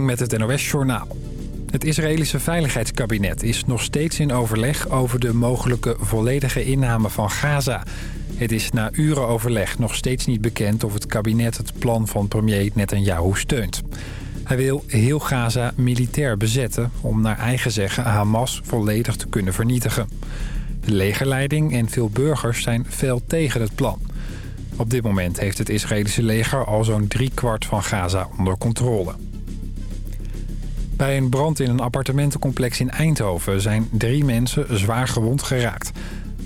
met het NOS-journaal. Het Israëlische Veiligheidskabinet is nog steeds in overleg... over de mogelijke volledige inname van Gaza. Het is na uren overleg nog steeds niet bekend... of het kabinet het plan van premier Netanyahu steunt. Hij wil heel Gaza militair bezetten... om naar eigen zeggen Hamas volledig te kunnen vernietigen. De legerleiding en veel burgers zijn fel tegen het plan. Op dit moment heeft het Israëlische leger al zo'n driekwart van Gaza onder controle. Bij een brand in een appartementencomplex in Eindhoven zijn drie mensen zwaar gewond geraakt.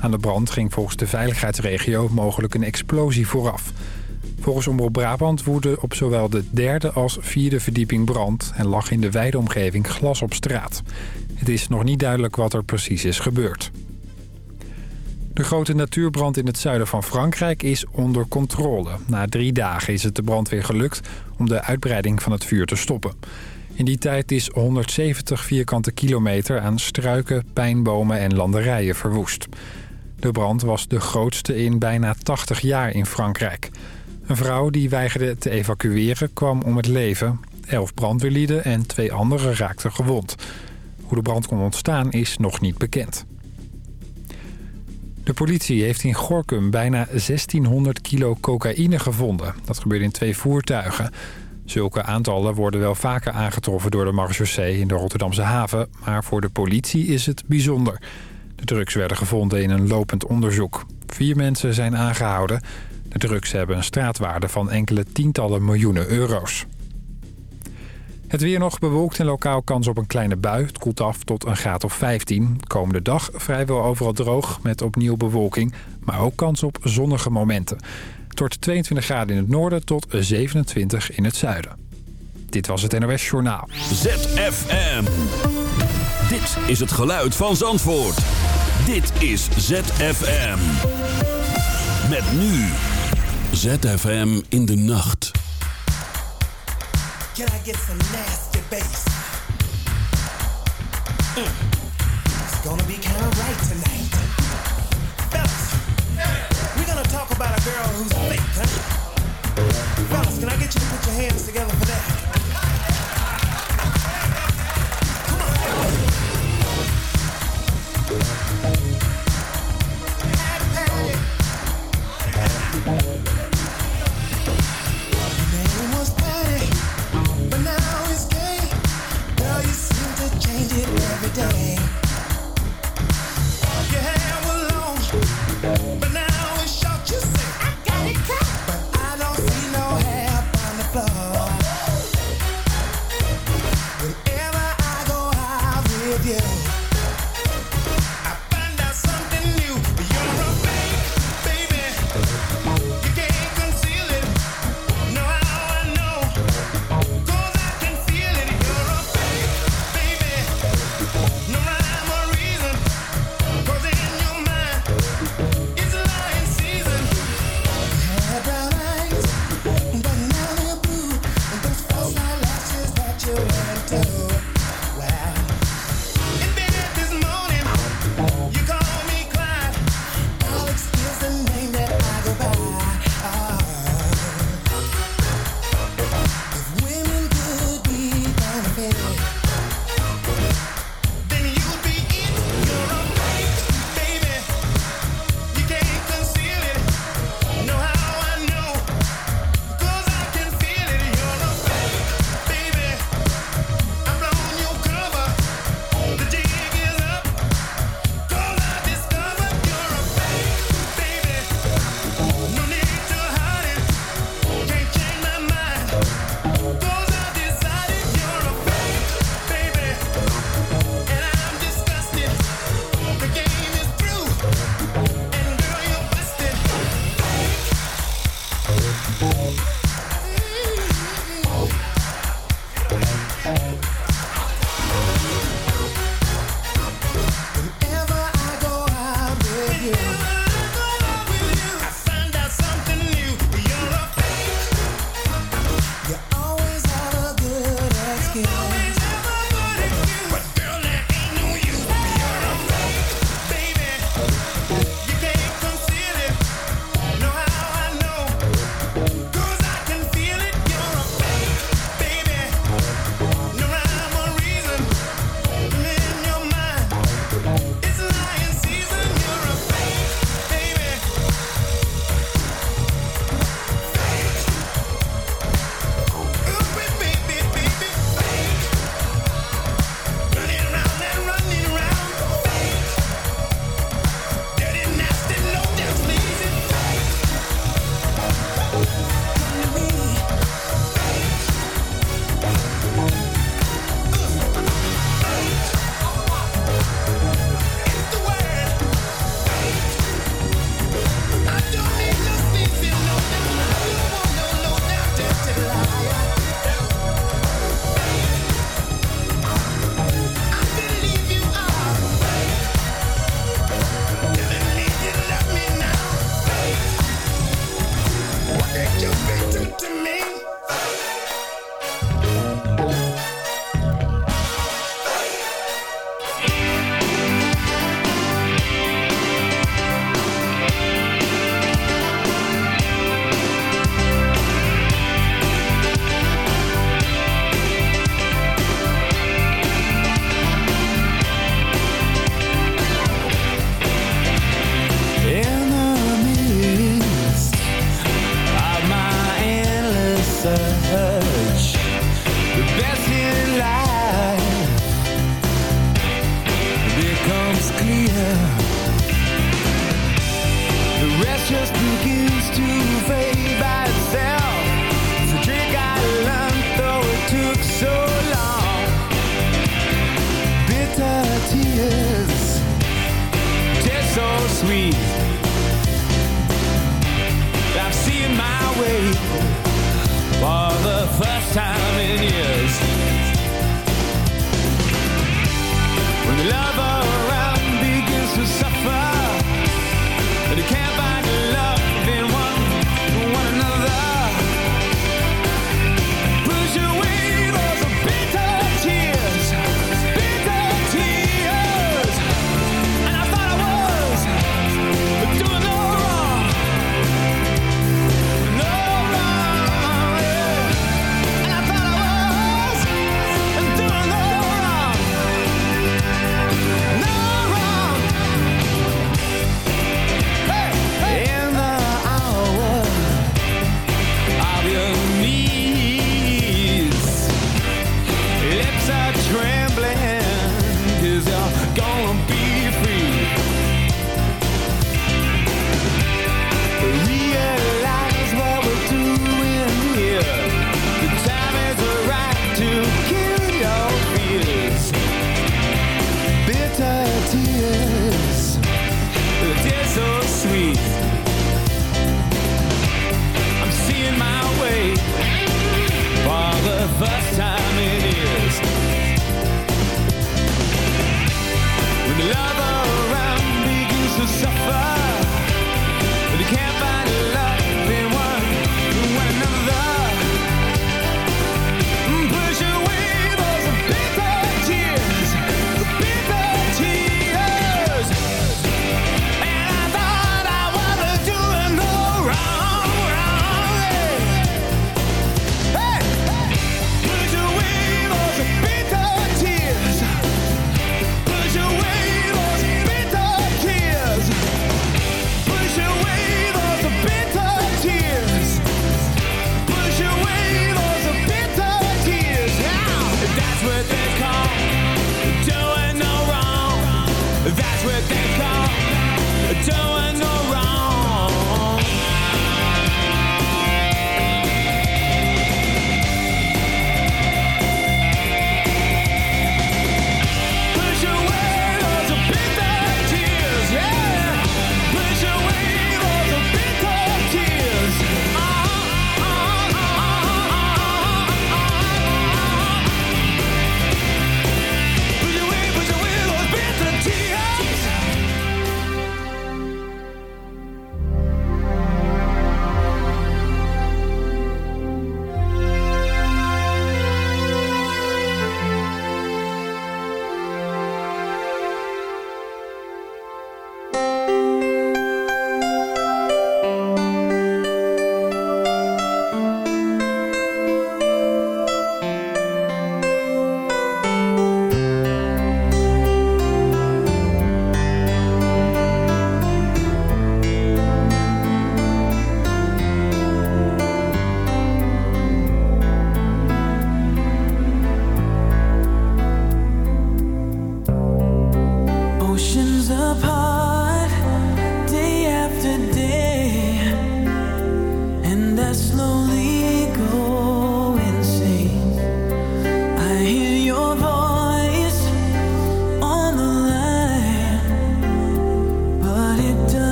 Aan de brand ging volgens de veiligheidsregio mogelijk een explosie vooraf. Volgens Omroep Brabant woedde op zowel de derde als vierde verdieping brand... en lag in de wijde omgeving glas op straat. Het is nog niet duidelijk wat er precies is gebeurd. De grote natuurbrand in het zuiden van Frankrijk is onder controle. Na drie dagen is het de brandweer gelukt om de uitbreiding van het vuur te stoppen. In die tijd is 170 vierkante kilometer aan struiken, pijnbomen en landerijen verwoest. De brand was de grootste in bijna 80 jaar in Frankrijk. Een vrouw die weigerde te evacueren kwam om het leven. Elf brandweerlieden en twee anderen raakten gewond. Hoe de brand kon ontstaan is nog niet bekend. De politie heeft in Gorkum bijna 1600 kilo cocaïne gevonden. Dat gebeurde in twee voertuigen. Zulke aantallen worden wel vaker aangetroffen door de marechaussee in de Rotterdamse haven... maar voor de politie is het bijzonder. De drugs werden gevonden in een lopend onderzoek. Vier mensen zijn aangehouden. De drugs hebben een straatwaarde van enkele tientallen miljoenen euro's. Het weer nog bewolkt en lokaal kans op een kleine bui. Het koelt af tot een graad of 15. Komende dag vrijwel overal droog met opnieuw bewolking. Maar ook kans op zonnige momenten. Het wordt 22 graden in het noorden tot 27 in het zuiden. Dit was het NOS Journaal. ZFM. Dit is het geluid van Zandvoort. Dit is ZFM. Met nu. ZFM in de nacht. Can I get some nasty bass? Mm. It's gonna be kind of right tonight. talk about a girl who's fake, huh? Fellas, can I get you to put your hands together for that? Come on. every day. Your hair was long, but.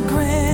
your.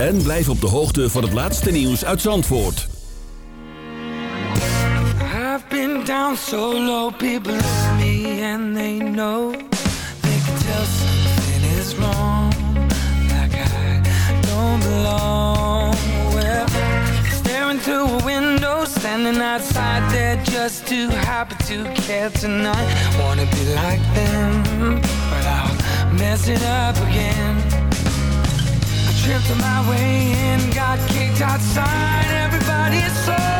En blijf op de hoogte van het laatste nieuws uit Zandvoort. I've been down so low, people look me and they know they can tell something is wrong. Like I don't belong. Well, staring through a window, standing outside there just too happy to care tonight. Wanna be like them, but I'll mess it up again. Tripped my way in, got kicked outside. Everybody is so.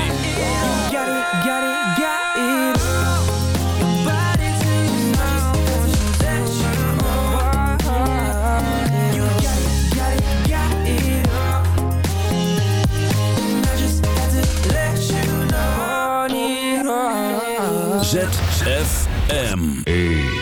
ZFM. Hey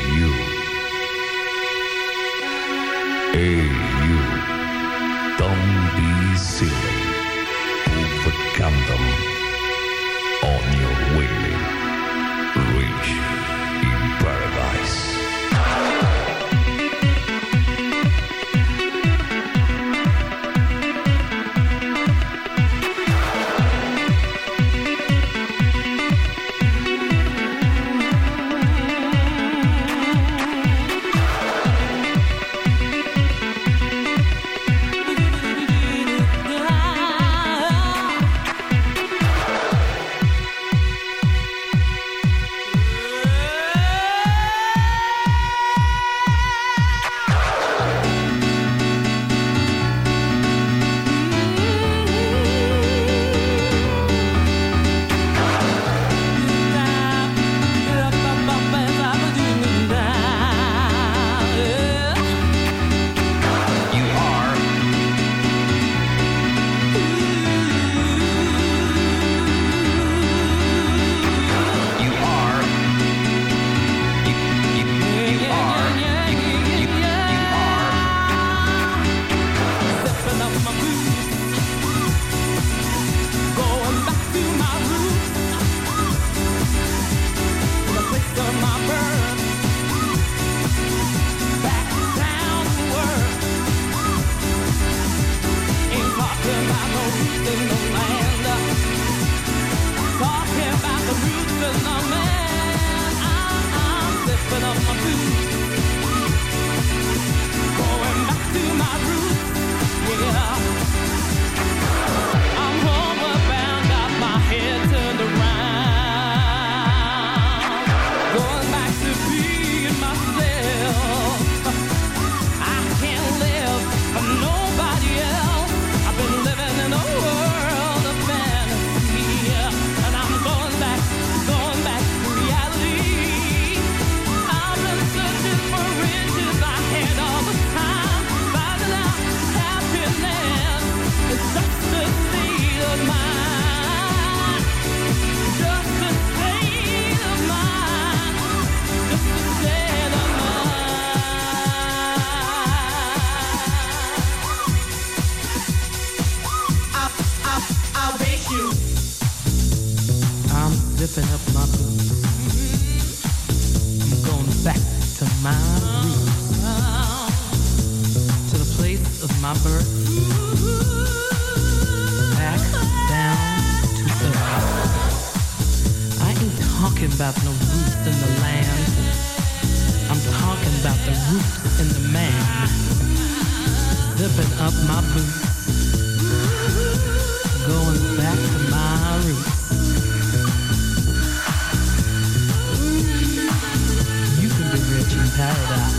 paradise.